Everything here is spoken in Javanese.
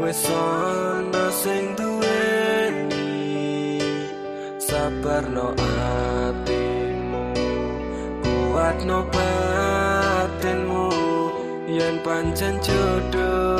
wis ana sing duweni. Sabarno atimu kuatno batinmu yen pancen jodoh